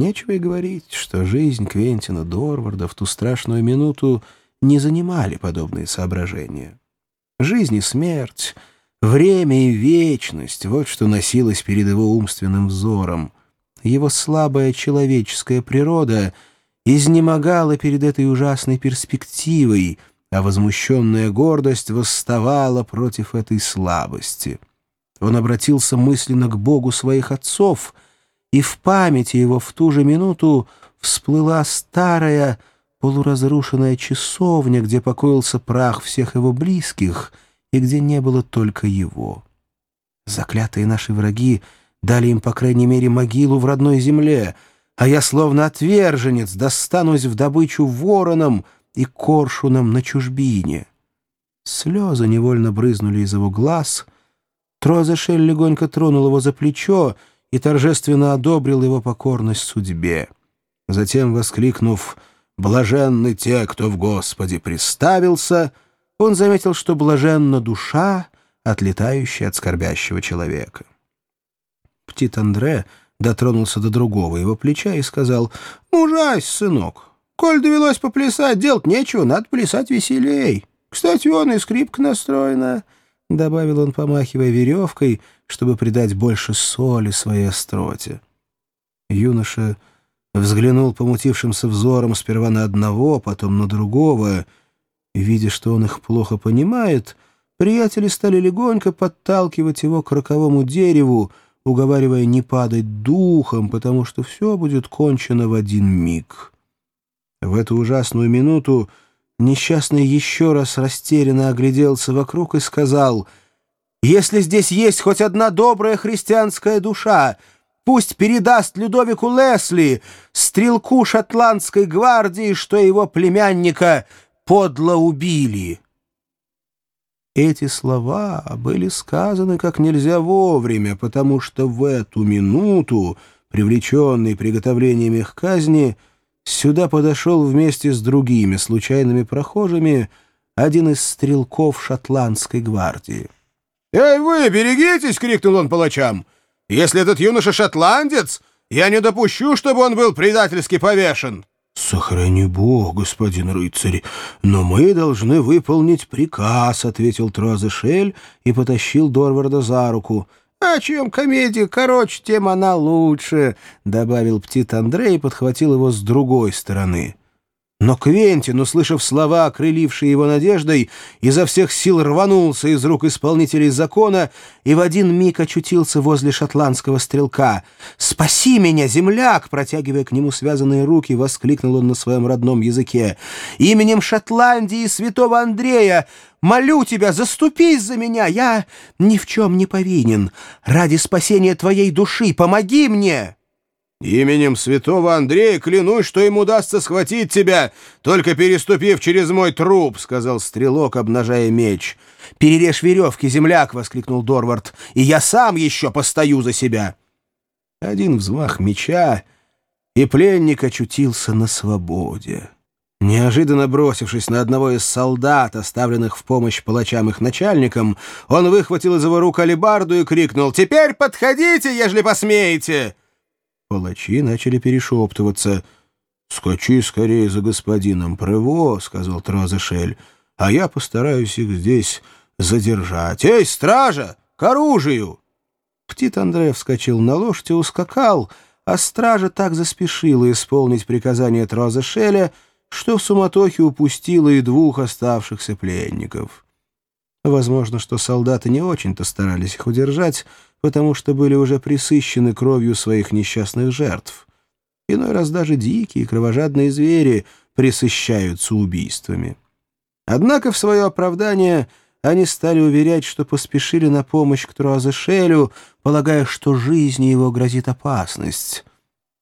Нечего и говорить, что жизнь Квентина Дорварда в ту страшную минуту не занимали подобные соображения. Жизнь и смерть, время и вечность — вот что носилось перед его умственным взором. Его слабая человеческая природа изнемогала перед этой ужасной перспективой, а возмущенная гордость восставала против этой слабости. Он обратился мысленно к Богу своих отцов — и в памяти его в ту же минуту всплыла старая полуразрушенная часовня, где покоился прах всех его близких и где не было только его. Заклятые наши враги дали им, по крайней мере, могилу в родной земле, а я, словно отверженец, достанусь в добычу вороном и коршуном на чужбине. Слезы невольно брызнули из его глаз. Трозешель легонько тронул его за плечо, и торжественно одобрил его покорность судьбе. Затем, воскликнув «Блаженны те, кто в Господе приставился», он заметил, что блаженна душа, отлетающая от скорбящего человека. Птит Андре дотронулся до другого его плеча и сказал «Мужась, сынок, коль довелось поплясать, делать нечего, надо плясать веселей. Кстати, он и скрипка настроена». — добавил он, помахивая веревкой, чтобы придать больше соли своей остроте. Юноша взглянул помутившимся взором сперва на одного, потом на другого, видя, что он их плохо понимает, приятели стали легонько подталкивать его к роковому дереву, уговаривая не падать духом, потому что все будет кончено в один миг. В эту ужасную минуту Несчастный еще раз растерянно огляделся вокруг и сказал, «Если здесь есть хоть одна добрая христианская душа, пусть передаст Людовику Лесли, стрелку шотландской гвардии, что его племянника подло убили». Эти слова были сказаны как нельзя вовремя, потому что в эту минуту, привлеченный приготовлениями к казни, Сюда подошел вместе с другими случайными прохожими один из стрелков шотландской гвардии. «Эй вы, берегитесь!» — крикнул он палачам. «Если этот юноша шотландец, я не допущу, чтобы он был предательски повешен». «Сохрани Бог, господин рыцарь, но мы должны выполнить приказ», — ответил Трозешель и потащил Дорварда за руку — «А чем комедия короче, тем она лучше», — добавил птит Андрей и подхватил его с другой стороны. Но Квентин, услышав слова, окрылившие его надеждой, изо всех сил рванулся из рук исполнителей закона и в один миг очутился возле шотландского стрелка. «Спаси меня, земляк!» — протягивая к нему связанные руки, воскликнул он на своем родном языке. «Именем Шотландии и святого Андрея молю тебя, заступись за меня! Я ни в чем не повинен. Ради спасения твоей души помоги мне!» «Именем святого Андрея клянусь, что ему удастся схватить тебя, только переступив через мой труп», — сказал стрелок, обнажая меч. «Перережь веревки, земляк!» — воскликнул Дорвард. «И я сам еще постою за себя!» Один взмах меча, и пленник очутился на свободе. Неожиданно бросившись на одного из солдат, оставленных в помощь палачам их начальникам, он выхватил из его рук алебарду и крикнул «Теперь подходите, ежели посмеете!» Палачи начали перешептываться. «Скачи скорее за господином Прево», — сказал Трозешель, «а я постараюсь их здесь задержать. Эй, стража, к оружию!» Птит Андре вскочил на лошадь и ускакал, а стража так заспешила исполнить приказание Трозешеля, что в суматохе упустила и двух оставшихся пленников. Возможно, что солдаты не очень-то старались их удержать, потому что были уже присыщены кровью своих несчастных жертв. Иной раз даже дикие кровожадные звери присыщаются убийствами. Однако в свое оправдание они стали уверять, что поспешили на помощь к Труазешелю, полагая, что жизни его грозит опасность.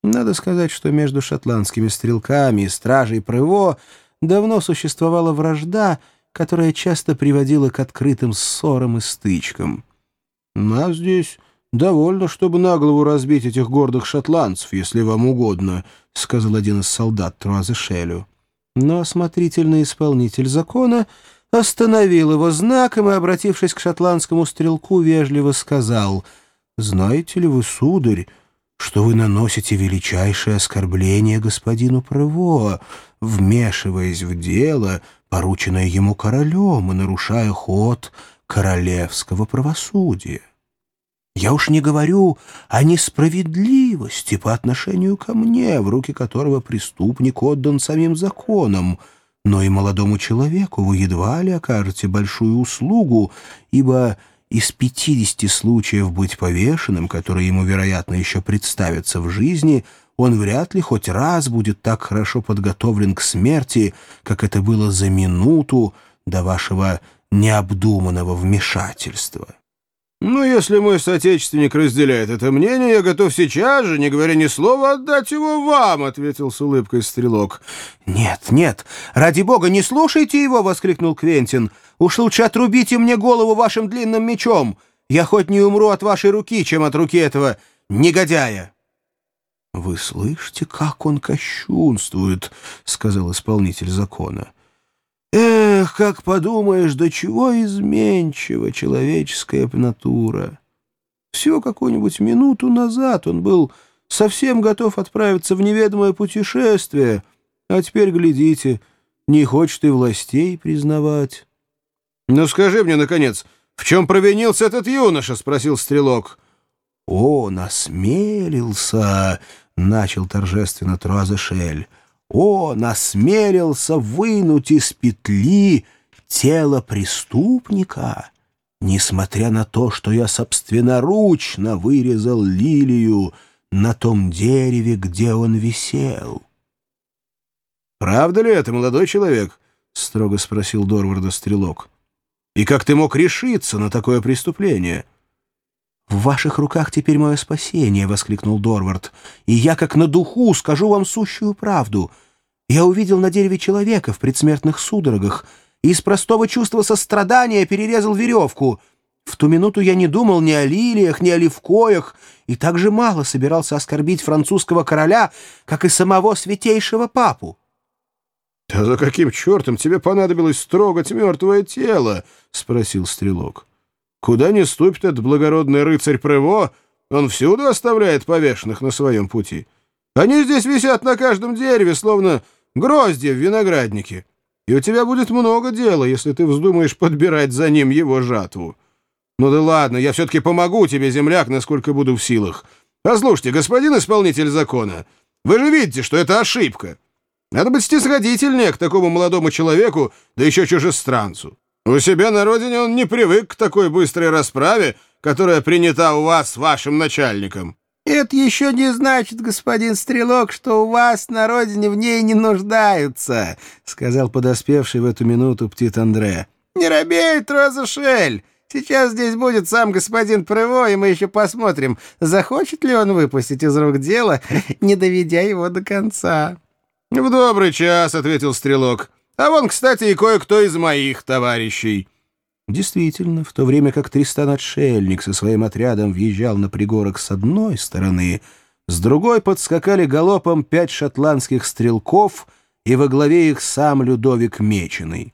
Надо сказать, что между шотландскими стрелками и стражей Прево давно существовала вражда, которая часто приводила к открытым ссорам и стычкам. Нас здесь довольно, чтобы на голову разбить этих гордых шотландцев, если вам угодно», — сказал один из солдат Труазешелю. Но осмотрительный исполнитель закона остановил его знаком и, обратившись к шотландскому стрелку, вежливо сказал, «Знаете ли вы, сударь, что вы наносите величайшее оскорбление господину Прево, вмешиваясь в дело, порученное ему королем, и нарушая ход королевского правосудия. Я уж не говорю о несправедливости по отношению ко мне, в руки которого преступник отдан самим законом, но и молодому человеку вы едва ли окажете большую услугу, ибо из 50 случаев быть повешенным, которые ему, вероятно, еще представятся в жизни, он вряд ли хоть раз будет так хорошо подготовлен к смерти, как это было за минуту до вашего необдуманного вмешательства. «Ну, если мой соотечественник разделяет это мнение, я готов сейчас же, не говоря ни слова, отдать его вам», — ответил с улыбкой стрелок. «Нет, нет, ради бога, не слушайте его!» — воскликнул Квентин. «Уж лучше отрубите мне голову вашим длинным мечом. Я хоть не умру от вашей руки, чем от руки этого негодяя». «Вы слышите, как он кощунствует?» — сказал исполнитель закона. Эх, как подумаешь, до чего изменчива человеческая натура. Всего какую-нибудь минуту назад он был совсем готов отправиться в неведомое путешествие, а теперь, глядите, не хочет и властей признавать. — Ну скажи мне, наконец, в чем провинился этот юноша? — спросил Стрелок. — Он осмелился, — начал торжественно Труазешель он осмелился вынуть из петли тело преступника, несмотря на то, что я собственноручно вырезал лилию на том дереве, где он висел. «Правда ли это, молодой человек?» — строго спросил Дорварда Стрелок. «И как ты мог решиться на такое преступление?» «В ваших руках теперь мое спасение!» — воскликнул Дорвард. «И я, как на духу, скажу вам сущую правду. Я увидел на дереве человека в предсмертных судорогах и из простого чувства сострадания перерезал веревку. В ту минуту я не думал ни о лилиях, ни о левкоях, и так же мало собирался оскорбить французского короля, как и самого святейшего папу». «Да за каким чертом тебе понадобилось строгать мертвое тело?» — спросил Стрелок. Куда ни ступит этот благородный рыцарь Прево, он всюду оставляет повешенных на своем пути. Они здесь висят на каждом дереве, словно гроздья в винограднике. И у тебя будет много дела, если ты вздумаешь подбирать за ним его жатву. Ну да ладно, я все-таки помогу тебе, земляк, насколько буду в силах. Послушайте, господин исполнитель закона, вы же видите, что это ошибка. Надо быть снисходительнее к такому молодому человеку, да еще чужестранцу. У себя на родине он не привык к такой быстрой расправе, которая принята у вас вашим начальником. «Это еще не значит, господин Стрелок, что у вас на родине в ней не нуждаются», — сказал подоспевший в эту минуту птит Андре. «Не робей, Трозушель! Сейчас здесь будет сам господин Прево, и мы еще посмотрим, захочет ли он выпустить из рук дело, не доведя его до конца». «В добрый час», — ответил Стрелок. А вон, кстати, и кое-кто из моих товарищей». Действительно, в то время как Тристан-отшельник со своим отрядом въезжал на пригорок с одной стороны, с другой подскакали галопом пять шотландских стрелков и во главе их сам Людовик Меченый.